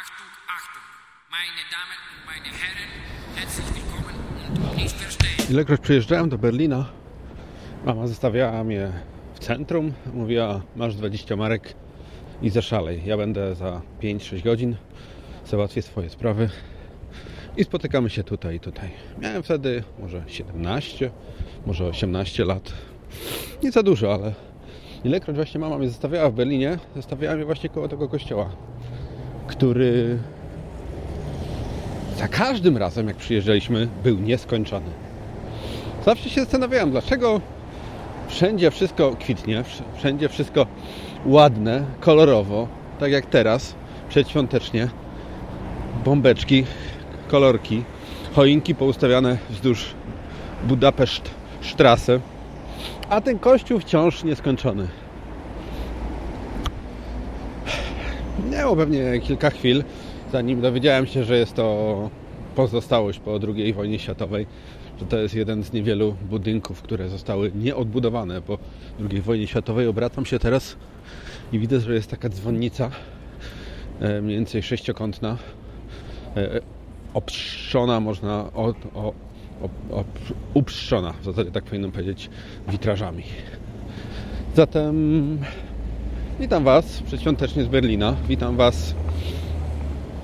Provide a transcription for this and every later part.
Achtung, Achtung, meine Damen und meine Herren, herzlich willkommen und nicht verstehen. Ilekroć przyjeżdżałem do Berlina, mama zostawiała mnie w centrum. Mówiła, masz 20 marek i zaszalej. Ja będę za 5-6 godzin, załatwię swoje sprawy i spotykamy się tutaj i tutaj. Miałem wtedy może 17, może 18 lat. Nie za dużo, ale ilekroć właśnie mama mnie zostawiała w Berlinie, zostawiała mnie właśnie koło tego kościoła, który za każdym razem, jak przyjeżdżaliśmy, był nieskończony. Zawsze się zastanawiałem, dlaczego wszędzie wszystko kwitnie, wszędzie wszystko ładne, kolorowo, tak jak teraz, przedświątecznie. Bombeczki, kolorki, choinki poustawiane wzdłuż Budapeszt Strasse, a ten kościół wciąż nieskończony. Minęło pewnie kilka chwil, zanim dowiedziałem się, że jest to pozostałość po II wojnie światowej, że to jest jeden z niewielu budynków, które zostały nieodbudowane po II wojnie światowej. Obracam się teraz i widzę, że jest taka dzwonnica, e, mniej więcej sześciokątna, e, obszczona, można o, o, upszczona, w zasadzie tak powinienem powiedzieć, witrażami. Zatem witam Was przedświątecznie z Berlina. Witam Was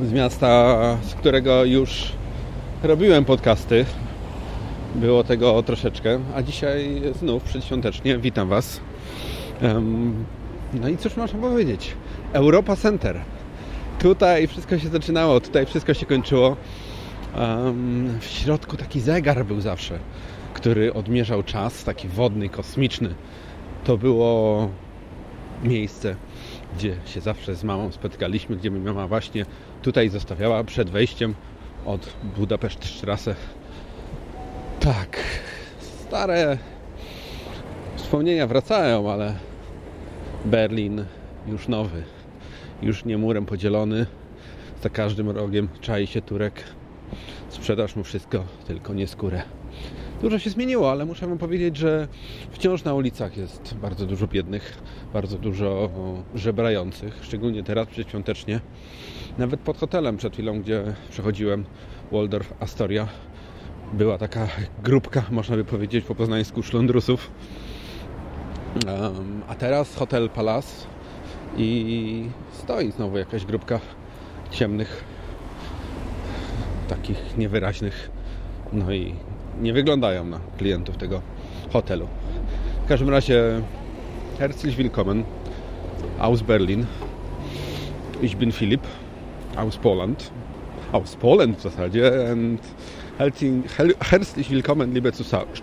z miasta, z którego już robiłem podcasty. Było tego troszeczkę, a dzisiaj znów przedświątecznie witam Was. No i cóż można powiedzieć? Europa Center. Tutaj wszystko się zaczynało, tutaj wszystko się kończyło. W środku taki zegar był zawsze, który odmierzał czas, taki wodny, kosmiczny. To było miejsce, gdzie się zawsze z mamą spotkaliśmy, gdzie mi mama właśnie tutaj zostawiała przed wejściem od Budapeszt Strasse. Tak, stare wspomnienia wracają, ale Berlin już nowy, już nie murem podzielony. Za każdym rogiem czai się Turek. Sprzedaż mu wszystko, tylko nie skórę. Dużo się zmieniło, ale muszę Wam powiedzieć, że wciąż na ulicach jest bardzo dużo biednych, bardzo dużo żebrających, szczególnie teraz przedświątecznie. Nawet pod hotelem przed chwilą, gdzie przechodziłem, Waldorf Astoria, była taka grupka, można by powiedzieć po poznańsku, szlondrusów. A teraz Hotel Palace i stoi znowu jakaś grupka ciemnych, takich niewyraźnych, no i nie wyglądają na klientów tego hotelu. W każdym razie herzlich willkommen aus Berlin. Ich bin Filip aus Poland. Aus Poland w zasadzie and herzlich willkommen liebe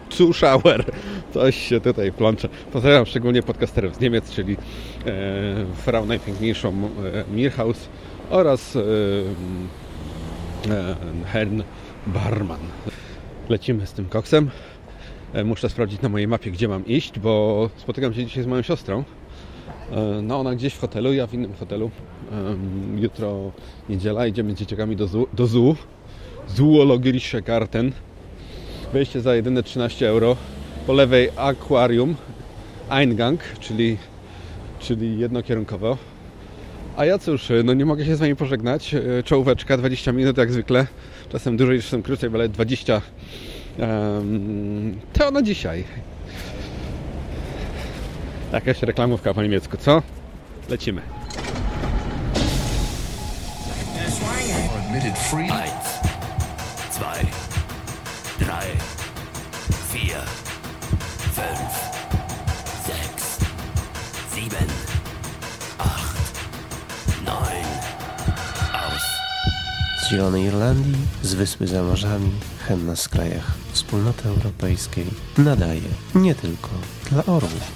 Zuschauer. Coś się tutaj plącze. Pozdrawiam szczególnie podcasterów z Niemiec, czyli e, Frau Najpiękniejszą e, Mirhaus oraz e, e, Herrn Barman lecimy z tym koksem. E, muszę sprawdzić na mojej mapie, gdzie mam iść, bo spotykam się dzisiaj z moją siostrą. E, no ona gdzieś w hotelu, ja w innym hotelu. Jutro niedziela, idziemy z dzieciakami do do zoo. Zoologische Garten. Wejście za jedyne 13 euro. Po lewej akwarium, Eingang, czyli, czyli jednokierunkowo. A ja cóż, no nie mogę się z Wami pożegnać. E, czołóweczka, 20 minut jak zwykle. Czasem dłużej, czasem krócej, ale 20 um, to na dzisiaj. Jakaś reklamówka po niemiecku, co? Lecimy. Eins, zwei, drei, Zielonej Irlandii, z Wyspy za morzami, hen z krajach Wspólnoty Europejskiej nadaje nie tylko dla orłów.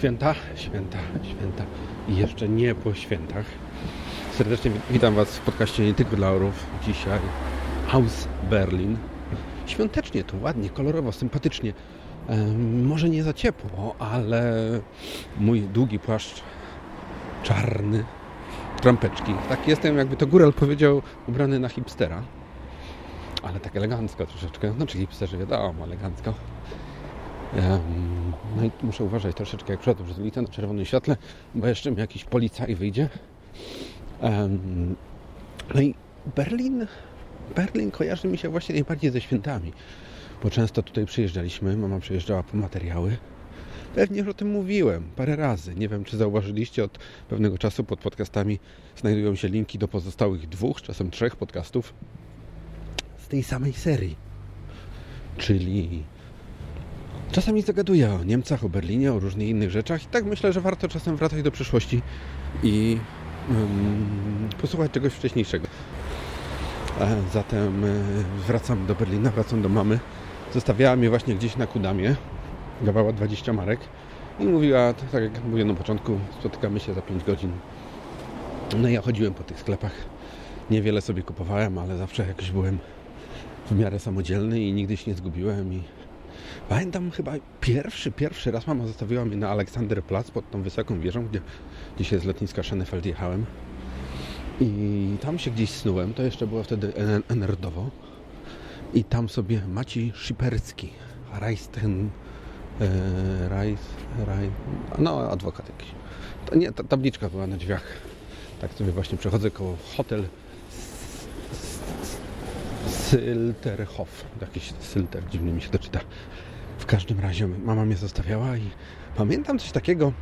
Święta, święta, święta i jeszcze nie po świętach. Serdecznie witam Was w podcaście nie tylko dla orów. Dzisiaj Haus Berlin. Świątecznie tu, ładnie, kolorowo, sympatycznie. Może nie za ciepło, ale mój długi płaszcz czarny, trampeczki. Tak jestem, jakby to góral powiedział, ubrany na hipstera. Ale tak elegancko troszeczkę. Znaczy hipsterzy wiadomo, elegancko. No i muszę uważać troszeczkę, jak przechodzę przez ulicę na czerwonym świetle, bo jeszcze mi jakiś policaj wyjdzie. No i Berlin, Berlin kojarzy mi się właśnie najbardziej ze świętami, bo często tutaj przyjeżdżaliśmy, mama przyjeżdżała po materiały. Pewnie już o tym mówiłem parę razy. Nie wiem, czy zauważyliście, od pewnego czasu pod podcastami znajdują się linki do pozostałych dwóch, czasem trzech podcastów z tej samej serii. Czyli Czasami zagaduję o Niemcach, o Berlinie, o różnych innych rzeczach i tak myślę, że warto czasem wracać do przyszłości i um, posłuchać czegoś wcześniejszego. E, zatem e, wracam do Berlina, wracam do mamy. Zostawiała mnie właśnie gdzieś na Kudamie, dawała 20 marek i mówiła, tak jak mówię na początku, spotykamy się za 5 godzin. No ja chodziłem po tych sklepach. Niewiele sobie kupowałem, ale zawsze jakoś byłem w miarę samodzielny i nigdy się nie zgubiłem i Pamiętam chyba pierwszy, pierwszy raz mama zostawiła mnie na Aleksanderplatz pod tą wysoką wieżą, gdzie dzisiaj z lotniska Schönefeld jechałem. I tam się gdzieś snułem, to jeszcze było wtedy enerdowo. I tam sobie Maciej Szyperski, Rajsten, e, Rajs, Raj, no adwokat jakiś. To nie, ta tabliczka była na drzwiach. Tak sobie właśnie przechodzę koło hotel Sylterhof. Jakiś Sylter, dziwnie mi się to czyta. W każdym razie mama mnie zostawiała i pamiętam coś takiego.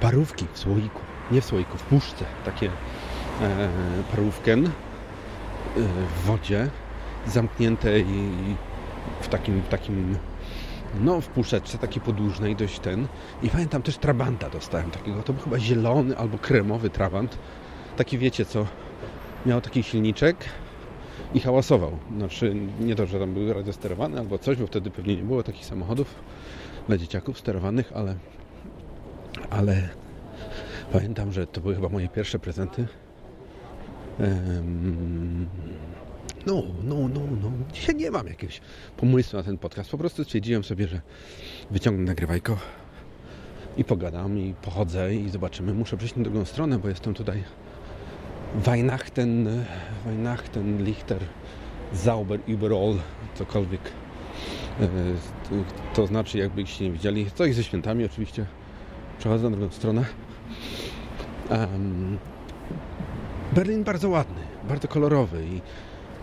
Parówki w słoiku. Nie w słoiku, w puszce. Takie e, parówken e, w wodzie zamknięte i w takim, w takim no w puszeczce takiej podłużnej dość ten i pamiętam też trabanta dostałem takiego, to był chyba zielony albo kremowy trabant taki wiecie co miał taki silniczek i hałasował. Znaczy nie to, że tam był radiosterowany albo coś, bo wtedy pewnie nie było takich samochodów dla dzieciaków sterowanych, ale ale pamiętam, że to były chyba moje pierwsze prezenty. no, no, no, no. Dzisiaj nie mam jakiegoś pomysłu na ten podcast. Po prostu stwierdziłem sobie, że wyciągnę nagrywajko i pogadam i pochodzę i zobaczymy. Muszę przejść na drugą stronę, bo jestem tutaj Weihnachten, Weihnachten, Lichter, Zauber, überall, cokolwiek e, to znaczy, jakbyście nie widzieli. Coś ze świętami oczywiście. Przechodzę na drugą stronę. Um, Berlin bardzo ładny, bardzo kolorowy i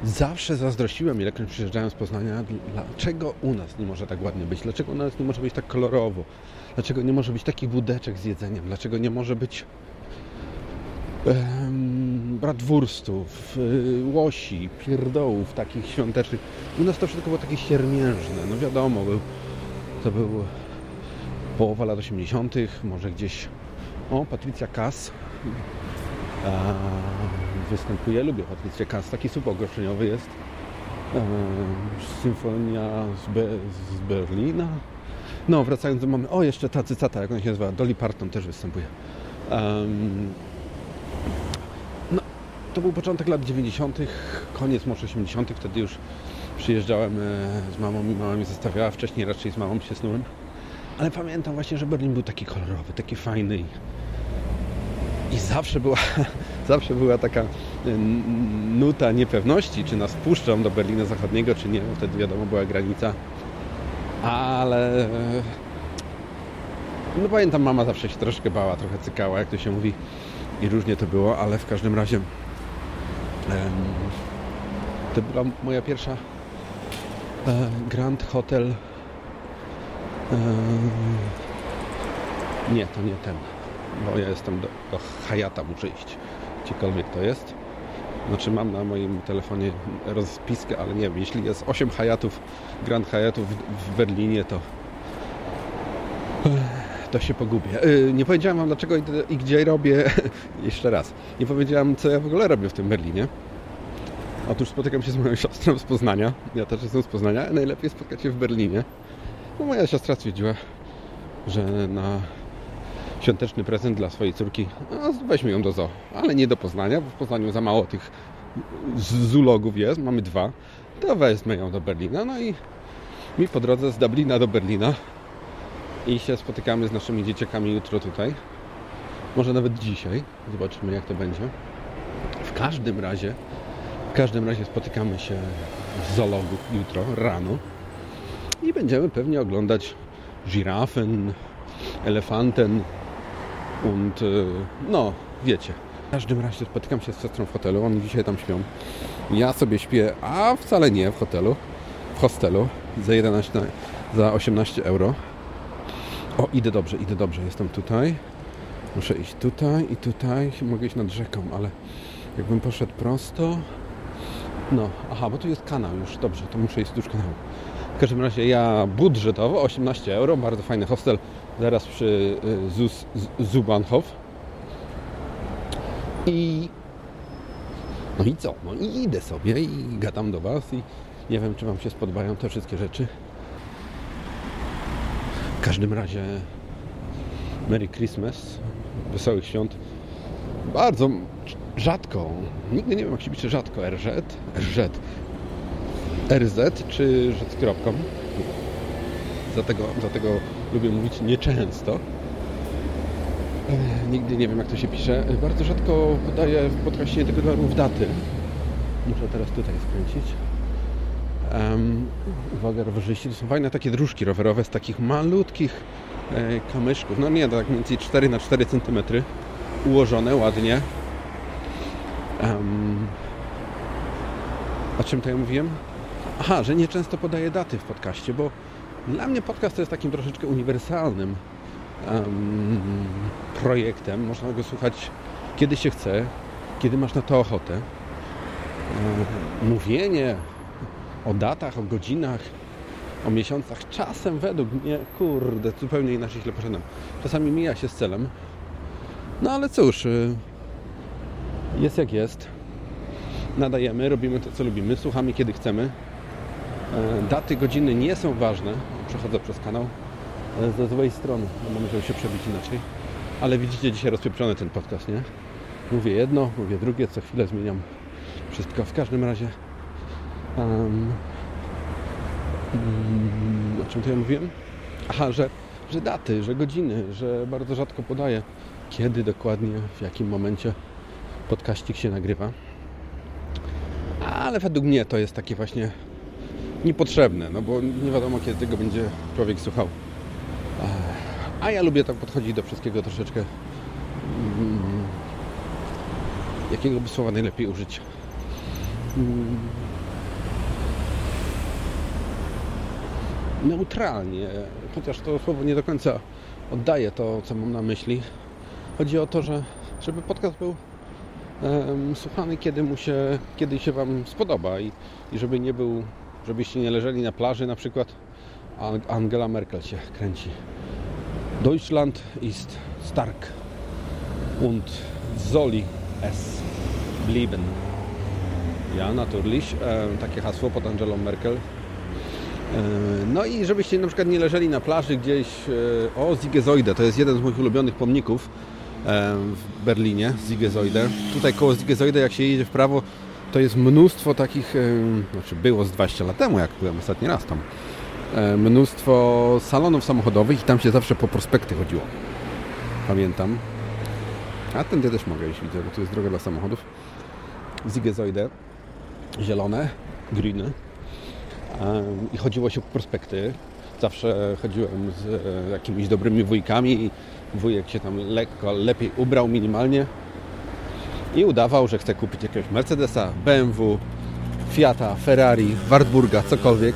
zawsze zazdrościłem, ilekroć przyjeżdżałem z Poznania, dlaczego u nas nie może tak ładnie być, dlaczego u nas nie może być tak kolorowo, dlaczego nie może być takich budeczek z jedzeniem, dlaczego nie może być bratwurstów, y, łosi, pierdołów takich świątecznych. U nas to wszystko było takie siermiężne. No wiadomo, był, to był połowa lat 80., może gdzieś. O, Patrycja Kass a, występuje. Lubię Patrycję Kass. Taki słup ogłoszeniowy jest. E, symfonia z, Be z, Berlina. No, wracając do mamy. O, jeszcze ta cycata, jak ona się nazywa. Dolly Parton też występuje. Um, to był początek lat 90., koniec może 80., wtedy już przyjeżdżałem e, z mamą i mama mnie zostawiała, wcześniej raczej z mamą się snułem. Ale pamiętam właśnie, że Berlin był taki kolorowy, taki fajny i zawsze była, zawsze była taka e, nuta niepewności, czy nas puszczą do Berlina Zachodniego, czy nie, wtedy wiadomo była granica. Ale e, no pamiętam, mama zawsze się troszkę bała, trochę cykała, jak to się mówi i różnie to było, ale w każdym razie to była moja pierwsza e, Grand Hotel. Nie, to nie ten, bo ja jestem do, do Hayata, muszę iść. Gdziekolwiek to jest. Znaczy mam na moim telefonie rozpiskę, ale nie wiem, jeśli jest 8 Hayatów, Grand Hayatów w Berlinie, to to się pogubię. E, nie powiedziałem Wam dlaczego i gdzie robię. Jeszcze raz. Nie powiedziałem, co ja w ogóle robię w tym Berlinie. Otóż spotykam się z moją siostrą z Poznania. Ja też jestem z Poznania. Najlepiej spotkać się w Berlinie. No, moja siostra stwierdziła, że na świąteczny prezent dla swojej córki. No, weźmy ją do zoo, ale nie do Poznania, bo w Poznaniu za mało tych zulogów jest, mamy dwa. To wezmę ją do Berlina. No i mi po drodze z Dublina do Berlina i się spotykamy z naszymi dzieciakami jutro tutaj. Może nawet dzisiaj. Zobaczymy jak to będzie. W każdym razie w każdym razie spotykamy się w zoologu jutro rano i będziemy pewnie oglądać żirafen, elefanten und y, no, wiecie. W każdym razie spotykam się z siostrą w hotelu, oni dzisiaj tam śpią. Ja sobie śpię, a wcale nie w hotelu, w hostelu za 11, za 18 euro. O, idę dobrze, idę dobrze, jestem tutaj. Muszę iść tutaj i tutaj, mogę iść nad rzeką, ale jakbym poszedł prosto... No, aha, bo tu jest kanał już, dobrze, to muszę iść wzdłuż kanału. W każdym razie ja budżetowo 18 euro, bardzo fajny hostel zaraz przy y, Zus, Zubanhof. I no i co? No i idę sobie i gadam do Was i nie wiem, czy Wam się spodobają te wszystkie rzeczy. W każdym razie Merry Christmas, wesołych świąt. Bardzo rzadko, nigdy nie wiem jak się pisze rzadko, RZ, RZ, RZ czy Z kropką. Dlatego, dlatego lubię mówić nieczęsto. Nigdy nie wiem jak to się pisze. Bardzo rzadko podaję w podcaście tego rodzaju daty. Muszę teraz tutaj skręcić. Uwaga, rowerzyści. To są fajne takie dróżki rowerowe z takich malutkich e, kamyczków. No nie, tak mniej więcej 4 na 4 cm ułożone ładnie. O czym to ja mówiłem? Aha, że nie często podaję daty w podcaście, bo dla mnie podcast to jest takim troszeczkę uniwersalnym em, projektem. Można go słuchać kiedy się chce, kiedy masz na to ochotę. E, mówienie o datach, o godzinach, o miesiącach, czasem według mnie, kurde, zupełnie inaczej źle poszedłem. Czasami mija się z celem. No ale cóż, y, jest jak jest. Nadajemy, robimy to, co lubimy, słuchamy, kiedy chcemy. E, Daty, godziny nie są ważne. Przechodzę przez kanał e, ze złej strony, bo musiał się przebić inaczej. Ale widzicie, dzisiaj rozpieprzony ten podcast, nie? Mówię jedno, mówię drugie, co chwilę zmieniam wszystko. W każdym razie mm, o czym to ja mówiłem? Aha, że, że daty, że godziny, że bardzo rzadko podaję kiedy dokładnie, w jakim momencie podkaścik się nagrywa. Ale według mnie to jest takie właśnie niepotrzebne, no bo nie wiadomo kiedy tego będzie człowiek słuchał. A ja lubię tak podchodzić do wszystkiego troszeczkę. mm, Jakiego by słowa najlepiej użyć? Mm, Neutralnie, chociaż to słowo nie do końca oddaje to, co mam na myśli. Chodzi o to, że żeby podcast był em, słuchany, kiedy mu się, kiedy się Wam spodoba i, i żeby nie był, żebyście nie leżeli na plaży na przykład. a Angela Merkel się kręci. Deutschland ist stark und Zoli es blieben. Ja, natürlich. E, takie hasło pod Angelą Merkel. E, No i żebyście na przykład nie leżeli na plaży gdzieś e, o Ziegesäude, to jest jeden z moich ulubionych pomników e, w Berlinie, Ziegesäude. Tutaj koło Ziegesäude jak się jedzie w prawo, to jest mnóstwo takich, znaczy było z 20 lat temu, jak byłem ostatni raz tam, mnóstwo salonów samochodowych i tam się zawsze po prospekty chodziło. Pamiętam. A tędy też mogę iść, widzę, bo tu jest droga dla samochodów. Ziegesäude, zielone, green. I chodziło się po prospekty. Zawsze chodziłem z e, jakimiś dobrymi wujkami i wujek się tam lekko, lepiej ubrał minimalnie i udawał, że chce kupić jakiegoś Mercedesa, BMW, Fiata, Ferrari, Wartburga, cokolwiek.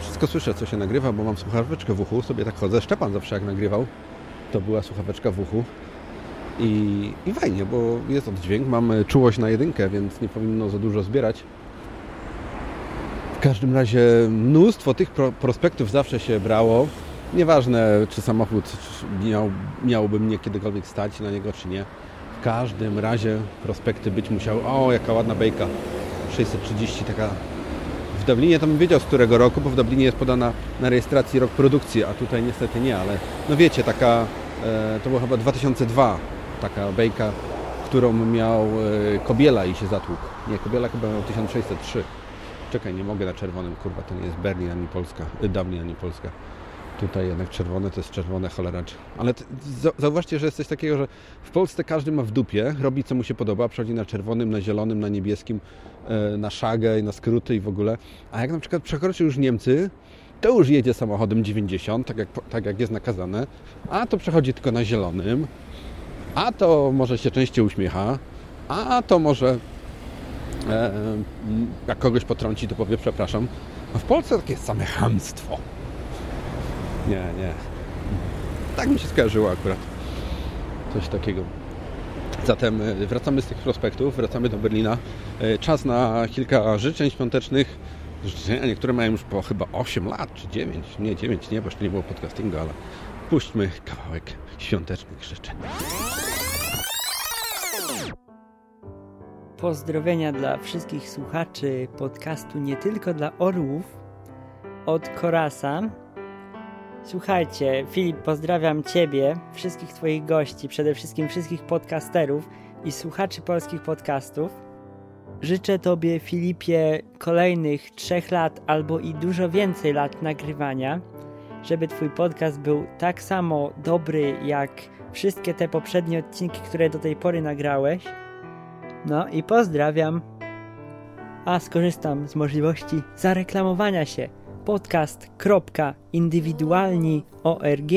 Wszystko słyszę, co się nagrywa, bo mam słuchaweczkę w uchu. Sobie tak chodzę. Szczepan zawsze jak nagrywał, to była słuchaweczka w uchu. I, I fajnie, bo jest oddźwięk, mam czułość na jedynkę, więc nie powinno za dużo zbierać. W każdym razie mnóstwo tych pro, prospektów zawsze się brało. Nieważne, czy samochód miał, miałby mnie kiedykolwiek stać na niego, czy nie. W każdym razie prospekty być musiały. O, jaka ładna bejka. 630, taka w Dublinie to bym wiedział z którego roku, bo w Dublinie jest podana na rejestracji rok produkcji, a tutaj niestety nie, ale no wiecie, taka E, to było chyba 2002, taka bejka, którą miał e, Kobiela i się zatłukł. Nie, Kobiela chyba miał 1603. Czekaj, nie mogę na czerwonym, kurwa, to nie jest Berlin ani Polska, y, Dublin ani Polska. Tutaj jednak czerwone to jest czerwone cholera. Ale t- za- zauważcie, że jest coś takiego, że w Polsce każdy ma w dupie, robi co mu się podoba, przechodzi na czerwonym, na zielonym, na niebieskim, e, na szagę, na skróty i w ogóle. A jak na przykład przekroczy już Niemcy, to już jedzie samochodem 90, tak jak, tak jak jest nakazane, a to przechodzi tylko na zielonym, a to może się częściej uśmiecha, a to może jak kogoś potrąci, to powie przepraszam. A w Polsce takie same chamstwo. Nie, nie. Tak mi się skojarzyło akurat. Coś takiego. Zatem e, wracamy z tych prospektów, wracamy do Berlina. E, Czas na kilka życzeń świątecznych. Życzenia niektóre mają już po chyba 8 lat, czy 9. Nie, 9 nie, bo jeszcze nie było podcastingu, ale puśćmy kawałek świątecznych życzeń. Pozdrowienia dla wszystkich słuchaczy podcastu nie tylko dla orłów od Korasa. Słuchajcie, Filip, pozdrawiam Ciebie, wszystkich Twoich gości, przede wszystkim wszystkich podcasterów i słuchaczy polskich podcastów. Życzę Tobie, Filipie, kolejnych trzech lat albo i dużo więcej lat nagrywania, żeby Twój podcast był tak samo dobry jak wszystkie te poprzednie odcinki, które do tej pory nagrałeś. No i pozdrawiam. A skorzystam z możliwości zareklamowania się. Podcast.indywidualni.org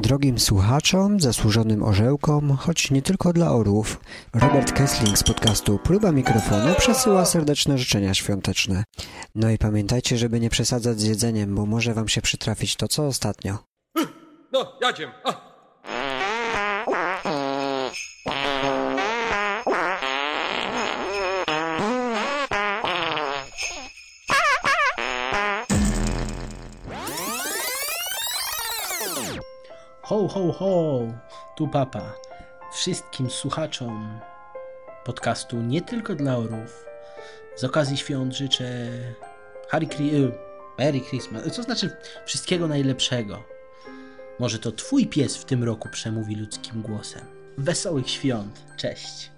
Drogim słuchaczom, zasłużonym orzełkom, choć nie tylko dla orłów, Robert Kessling z podcastu Próba Mikrofonu przesyła serdeczne życzenia świąteczne. No i pamiętajcie, żeby nie przesadzać z jedzeniem, bo może wam się przytrafić to co ostatnio. No, jadziem. Ho, ho, ho! Tu papa. Wszystkim słuchaczom podcastu nie tylko dla orów. Z okazji świąt życzę Harry Cri- y, Merry Christmas. Co znaczy wszystkiego najlepszego. Może to twój pies w tym roku przemówi ludzkim głosem. Wesołych świąt. Cześć.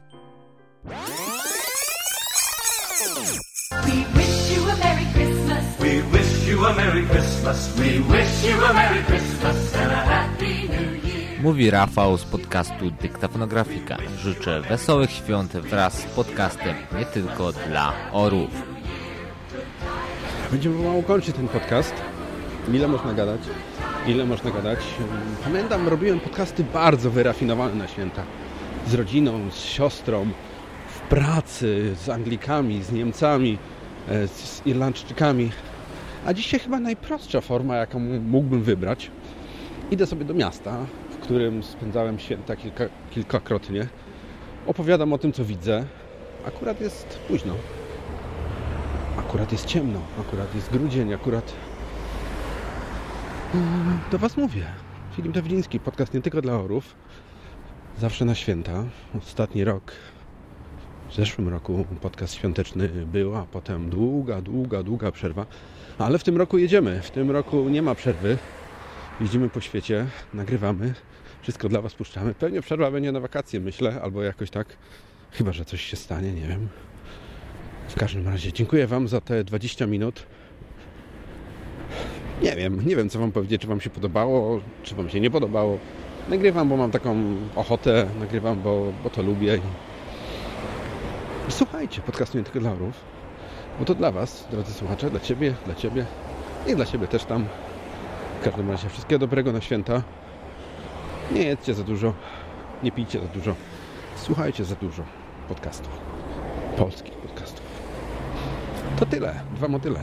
We wish you a Merry Christmas. We wish you a Merry Christmas. We wish you a Merry Christmas and a Happy New Year. Mówi Rafał z podcastu Dyktafonografika. Życzę wesołych świąt wraz z podcastem nie tylko dla orów. Będziemy pomału kończyć ten podcast. Ile można gadać? Ile można gadać? Pamiętam, robiłem podcasty bardzo wyrafinowane na święta. Z rodziną, z siostrą, w pracy, z Anglikami, z Niemcami, e, z Irlandczykami. A dzisiaj chyba najprostsza forma, jaką mógłbym wybrać. Idę sobie do miasta, w którym spędzałem święta kilka, kilkakrotnie. Opowiadam o tym, co widzę. Akurat jest późno. Akurat jest ciemno, akurat jest grudzień, akurat Mm, do Was mówię. Filip Dawliński, podcast nie tylko dla orów. Zawsze na święta. Ostatni rok, w zeszłym roku podcast świąteczny był, a potem długa, długa, długa przerwa. Ale w tym roku jedziemy. W tym roku nie ma przerwy. Jeździmy po świecie, nagrywamy. Wszystko dla Was puszczamy. Pewnie przerwa będzie na wakacje, myślę, albo jakoś tak. Chyba, że coś się stanie, nie wiem. W każdym razie dziękuję Wam za te 20 minut. Nie wiem, nie wiem co Wam powiedzieć, czy Wam się podobało, czy Wam się nie podobało. Nagrywam, bo mam taką ochotę, nagrywam, bo, bo to lubię. Słuchajcie, podcastu nie tylko dla orów, bo to dla Was, drodzy słuchacze, dla Ciebie, dla Ciebie i dla Ciebie też tam. W każdym razie wszystkiego dobrego na święta. Nie jedzcie za dużo, nie pijcie za dużo, słuchajcie za dużo podcastów, polskich podcastów. To tyle, dwa motyle.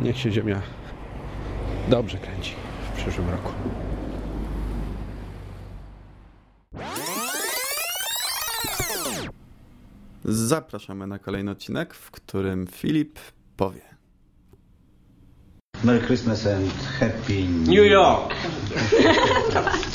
Niech się ziemia dobrze kręci w przyszłym roku. Zapraszamy na kolejny odcinek, w którym Filip powie. Merry Christmas and Happy New York.